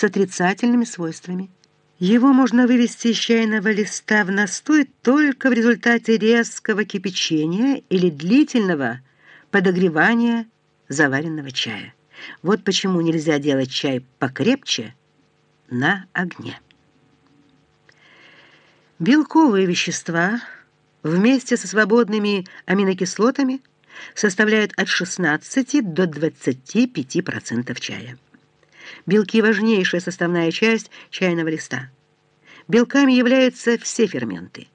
с отрицательными свойствами. Его можно вывести из чайного листа в настой только в результате резкого кипячения или длительного подогревания заваренного чая. Вот почему нельзя делать чай покрепче на огне. Белковые вещества вместе со свободными аминокислотами составляют от 16 до 25% чая. Белки – важнейшая составная часть чайного листа. Белками являются все ферменты.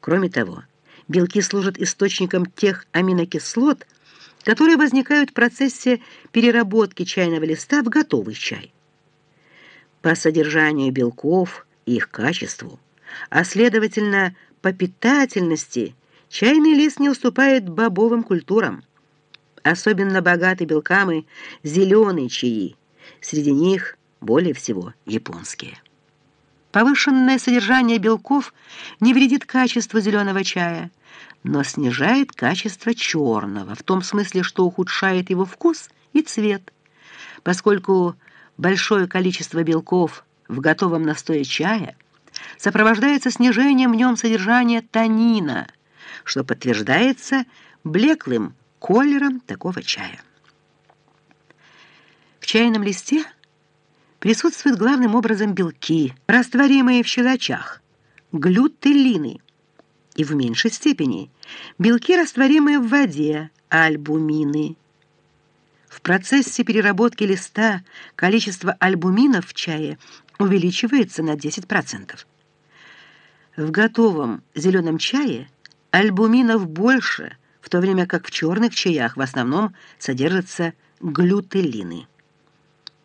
Кроме того, белки служат источником тех аминокислот, которые возникают в процессе переработки чайного листа в готовый чай. По содержанию белков и их качеству, а следовательно по питательности, чайный лист не уступает бобовым культурам. Особенно богаты белками зеленые чаи, Среди них более всего японские. Повышенное содержание белков не вредит качеству зеленого чая, но снижает качество черного, в том смысле, что ухудшает его вкус и цвет, поскольку большое количество белков в готовом настое чая сопровождается снижением в нем содержания танина, что подтверждается блеклым колером такого чая. Чайном листе присутствуют главным образом белки, растворимые в щелочах, глютелины, и в меньшей степени белки, растворимые в воде, альбумины. В процессе переработки листа количество альбуминов в чае увеличивается на 10%. В готовом зеленом чае альбуминов больше, в то время как в черных чаях в основном содержатся глютелины.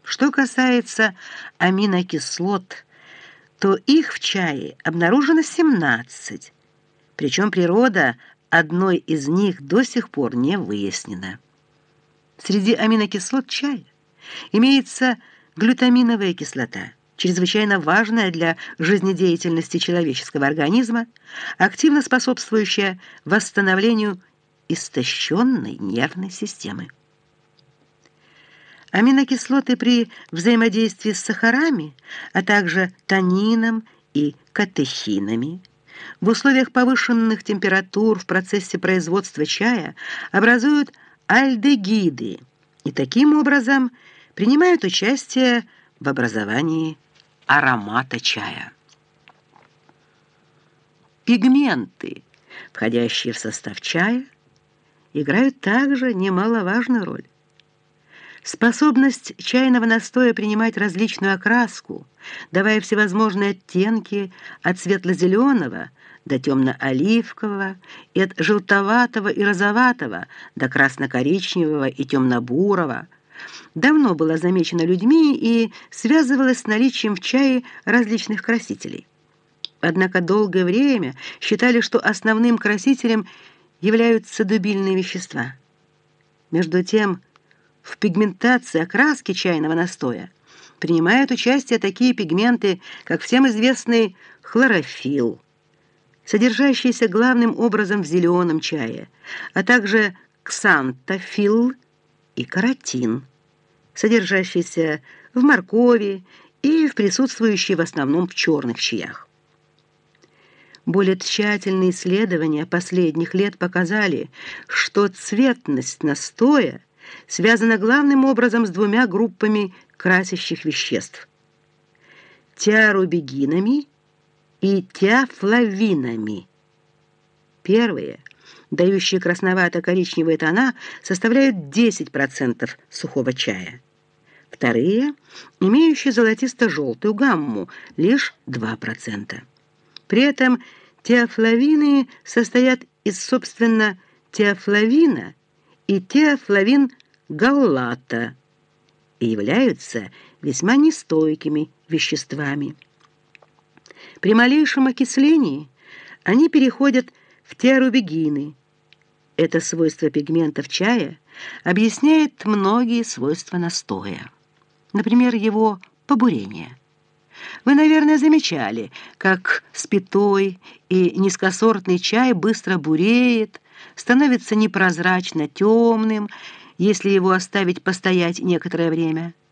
Что касается аминокислот, то их в чае обнаружено 17, причем природа одной из них до сих пор не выяснена. Среди аминокислот чая имеется глютаминовая кислота, чрезвычайно важная для жизнедеятельности человеческого организма, активно способствующая восстановлению истощенной нервной системы. Аминокислоты при взаимодействии с сахарами, а также танином и катехинами в условиях повышенных температур в процессе производства чая образуют альдегиды и таким образом принимают участие в образовании аромата чая. Пигменты, входящие в состав чая, играют также немаловажную роль. Способность чайного настоя принимать различную окраску, давая всевозможные оттенки от светло-зеленого до темно-оливкового и от желтоватого и розоватого до красно-коричневого и темно-бурого, давно была замечена людьми и связывалась с наличием в чае различных красителей. Однако долгое время считали, что основным красителем являются дубильные вещества. Между тем, в пигментации окраски чайного настоя принимают участие такие пигменты, как всем известный хлорофилл, содержащийся главным образом в зеленом чае, а также ксантофилл и каротин, содержащийся в моркови и в присутствующий в основном в черных чаях. Более тщательные исследования последних лет показали, что цветность настоя связана главным образом с двумя группами красящих веществ – теарубигинами и теофлавинами. Первые, дающие красновато-коричневые тона, составляют 10% сухого чая. Вторые, имеющие золотисто-желтую гамму, лишь 2%. При этом теофлавины состоят из, собственно, теофлавина – и теофлавин галлата и являются весьма нестойкими веществами. При малейшем окислении они переходят в теорубегины. Это свойство пигментов чая объясняет многие свойства настоя. Например, его побурение. Вы, наверное, замечали, как спитой и низкосортный чай быстро буреет, становится непрозрачно темным, если его оставить постоять некоторое время –